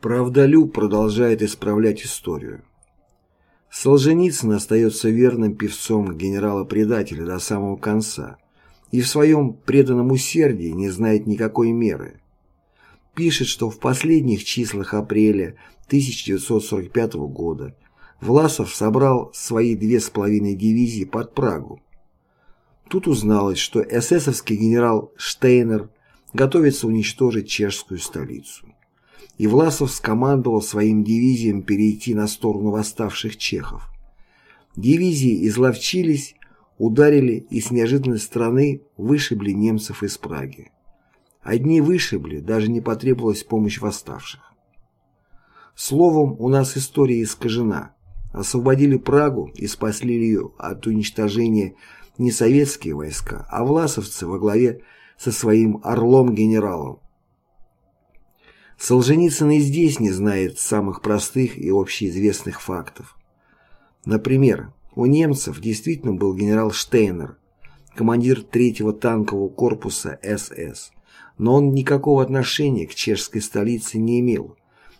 Правдолюб продолжает исправлять историю. Солженицын остается верным певцом генерала-предателя до самого конца и в своем преданном усердии не знает никакой меры. Пишет, что в последних числах апреля 1945 года Власов собрал свои две с половиной дивизии под Прагу. Тут узналось, что эсэсовский генерал Штейнер готовится уничтожить чешскую столицу и Власов скомандовал своим дивизиям перейти на сторону восставших чехов. Дивизии изловчились, ударили и с неожиданной стороны вышибли немцев из Праги. Одни вышибли, даже не потребовалась помощь восставших. Словом, у нас история искажена. Освободили Прагу и спасли ее от уничтожения не советские войска, а власовцы во главе со своим орлом-генералом, Солженицын и здесь не знает самых простых и общеизвестных фактов. Например, у немцев действительно был генерал Штейнер, командир третьего танкового корпуса СС, но он никакого отношения к чешской столице не имел,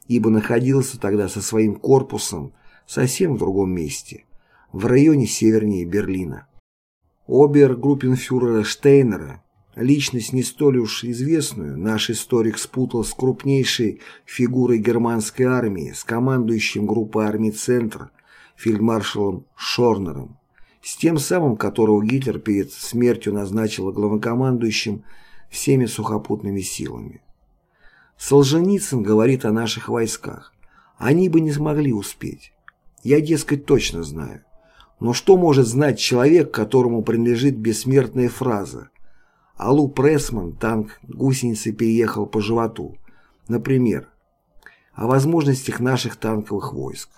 ибо находился тогда со своим корпусом совсем в другом месте, в районе севернее Берлина. Обер-группенфюрера Штейнера Личность не столь уж известную наш историк спутал с крупнейшей фигурой германской армии, с командующим группой армий «Центр» фельдмаршалом Шорнером, с тем самым, которого Гитлер перед смертью назначил главнокомандующим всеми сухопутными силами. Солженицын говорит о наших войсках. Они бы не смогли успеть. Я, дескать, точно знаю. Но что может знать человек, которому принадлежит бессмертная фраза Алу Прессман танк гусеницы переехал по животу. Например, о возможностях наших танковых войск.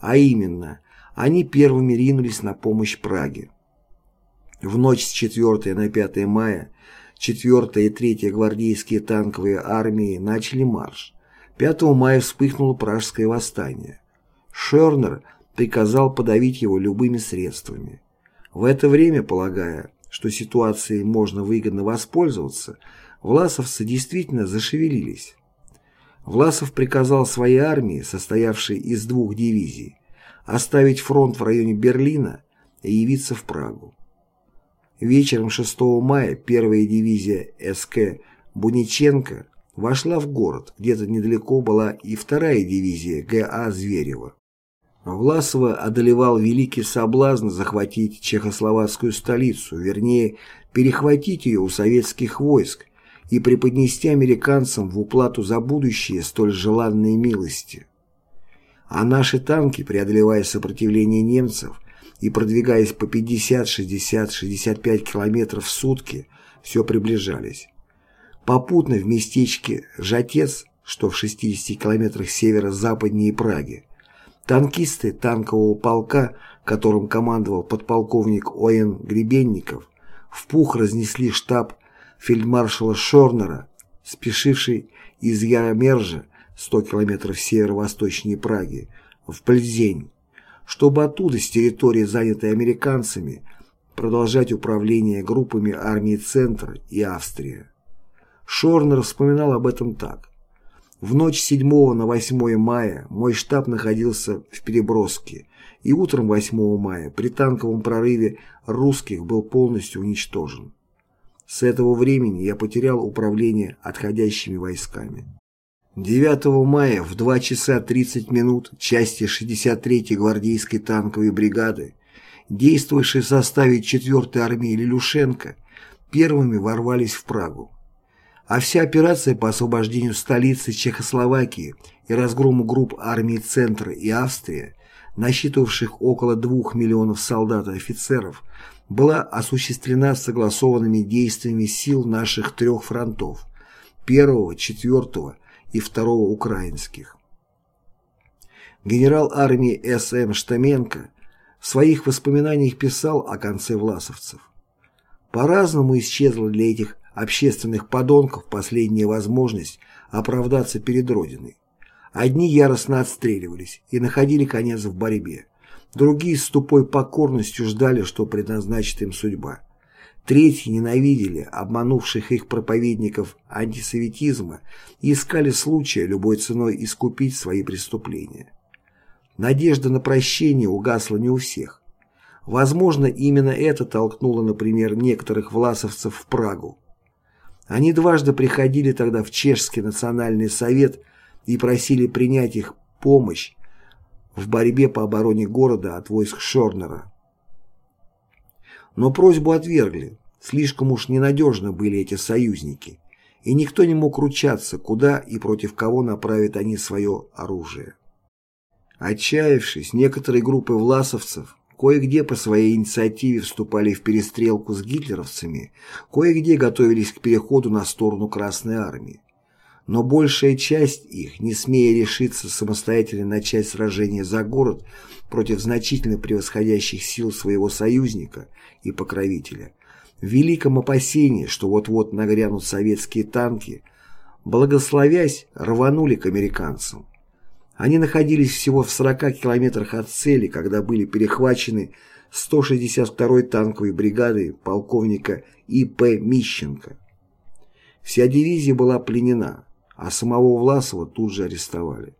А именно, они первыми ринулись на помощь Праге. В ночь с 4 на 5 мая 4 и 3 гвардейские танковые армии начали марш. 5 мая вспыхнуло Пражское восстание. Шернер приказал подавить его любыми средствами. В это время, полагая, что ситуацией можно выгодно воспользоваться, власовцы действительно зашевелились. Власов приказал своей армии, состоявшей из двух дивизий, оставить фронт в районе Берлина и явиться в Прагу. Вечером 6 мая первая дивизия СК Буниченко вошла в город, где-то недалеко была и вторая дивизия ГА Зверева. Власова одолевал великий соблазн захватить чехословацкую столицу, вернее, перехватить ее у советских войск и преподнести американцам в уплату за будущее столь желанные милости. А наши танки, преодолевая сопротивление немцев и продвигаясь по 50, 60, 65 километров в сутки, все приближались. Попутно в местечке Жатец, что в 60 километрах северо-западнее Праги, Танкисты танкового полка, которым командовал подполковник О.Н. Гребенников, в пух разнесли штаб фельдмаршала Шорнера, спешивший из Яромержа, 100 километров северо-восточнее Праги, в Пльзень, чтобы оттуда, с территории, занятой американцами, продолжать управление группами армии Центр и Австрия. Шорнер вспоминал об этом так. В ночь 7 на 8 мая мой штаб находился в Переброске, и утром 8 мая при танковом прорыве русских был полностью уничтожен. С этого времени я потерял управление отходящими войсками. 9 мая в 2 часа 30 минут части 63-й гвардейской танковой бригады, действовавшие в составе 4-й армии Лилюшенко, первыми ворвались в Прагу а вся операция по освобождению столицы Чехословакии и разгрому групп армий Центра и Австрии, насчитывавших около двух миллионов солдат и офицеров, была осуществлена согласованными действиями сил наших трех фронтов – первого, четвертого и второго украинских. Генерал армии С.М. Штаменко в своих воспоминаниях писал о конце власовцев. По-разному исчезла для этих общественных подонков последняя возможность оправдаться перед Родиной. Одни яростно отстреливались и находили конец в борьбе. Другие с тупой покорностью ждали, что предназначит им судьба. Третьи ненавидели обманувших их проповедников антисоветизма и искали случая любой ценой искупить свои преступления. Надежда на прощение угасла не у всех. Возможно, именно это толкнуло, например, некоторых власовцев в Прагу. Они дважды приходили тогда в Чешский национальный совет и просили принять их помощь в борьбе по обороне города от войск Шорнера. Но просьбу отвергли, слишком уж ненадежны были эти союзники, и никто не мог ручаться, куда и против кого направят они свое оружие. Отчаявшись, некоторые группы власовцев кое-где по своей инициативе вступали в перестрелку с гитлеровцами, кое-где готовились к переходу на сторону Красной Армии. Но большая часть их, не смея решиться самостоятельно начать сражение за город против значительно превосходящих сил своего союзника и покровителя, в великом опасении, что вот-вот нагрянут советские танки, благословясь, рванули к американцам. Они находились всего в 40 километрах от цели, когда были перехвачены 162-й танковой бригадой полковника И.П. Мищенко. Вся дивизия была пленена, а самого Власова тут же арестовали.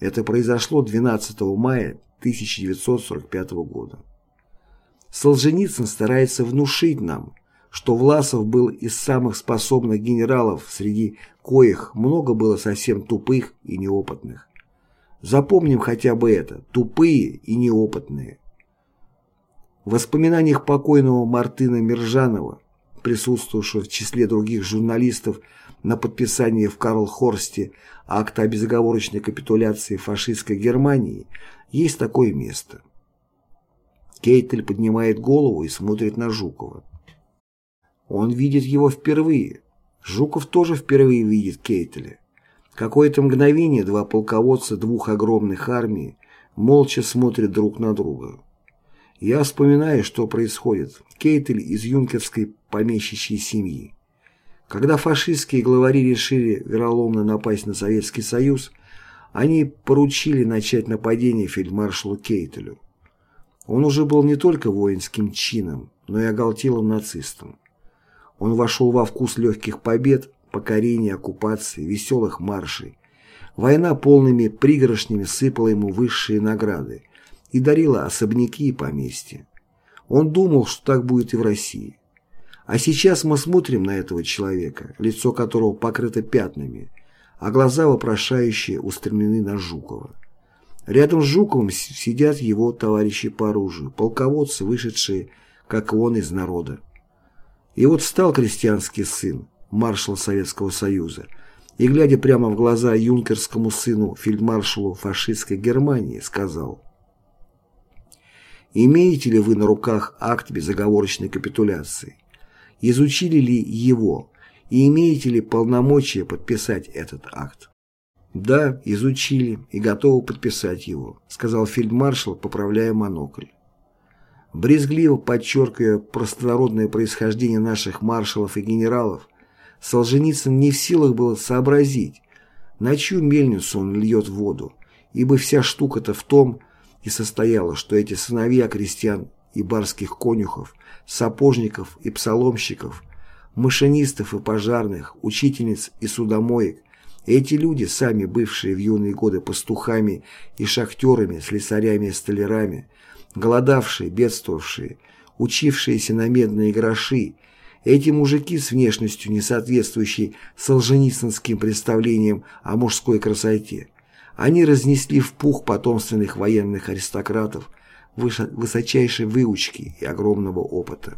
Это произошло 12 мая 1945 года. Солженицын старается внушить нам, что Власов был из самых способных генералов, среди коих много было совсем тупых и неопытных. Запомним хотя бы это – тупые и неопытные. В воспоминаниях покойного Мартына Мержанова, присутствовавшего в числе других журналистов на подписании в Карлхорсте акта о безоговорочной капитуляции фашистской Германии, есть такое место. Кейтель поднимает голову и смотрит на Жукова. Он видит его впервые. Жуков тоже впервые видит Кейтеля. Какое-то мгновение два полководца двух огромных армий молча смотрят друг на друга. Я вспоминаю, что происходит. Кейтель из юнкерской помещичьей семьи. Когда фашистские главари решили вероломно напасть на Советский Союз, они поручили начать нападение фельдмаршалу Кейтелю. Он уже был не только воинским чином, но и оголтелым нацистом. Он вошел во вкус легких побед, покорения, оккупации, веселых маршей. Война полными пригоршнями сыпала ему высшие награды и дарила особняки и поместья. Он думал, что так будет и в России. А сейчас мы смотрим на этого человека, лицо которого покрыто пятнами, а глаза вопрошающие устремлены на Жукова. Рядом с Жуковым сидят его товарищи по оружию, полководцы, вышедшие, как он, из народа. И вот встал крестьянский сын, маршал Советского Союза, и, глядя прямо в глаза юнкерскому сыну фельдмаршалу фашистской Германии, сказал «Имеете ли вы на руках акт безоговорочной капитуляции? Изучили ли его и имеете ли полномочия подписать этот акт?» «Да, изучили и готовы подписать его», сказал фельдмаршал, поправляя монокль. Брезгливо подчеркивая простонародное происхождение наших маршалов и генералов, Солженицын не в силах был сообразить, на чью мельницу он льет воду, ибо вся штука-то в том и состояла, что эти сыновья крестьян и барских конюхов, сапожников и псаломщиков, машинистов и пожарных, учительниц и судомоек, эти люди, сами бывшие в юные годы пастухами и шахтерами, слесарями и столярами, голодавшие, бедствовавшие, учившиеся на медные гроши эти мужики с внешностью, не соответствующей солженицынским представлениям о мужской красоте, они разнесли в пух потомственных военных аристократов высочайшей выучки и огромного опыта.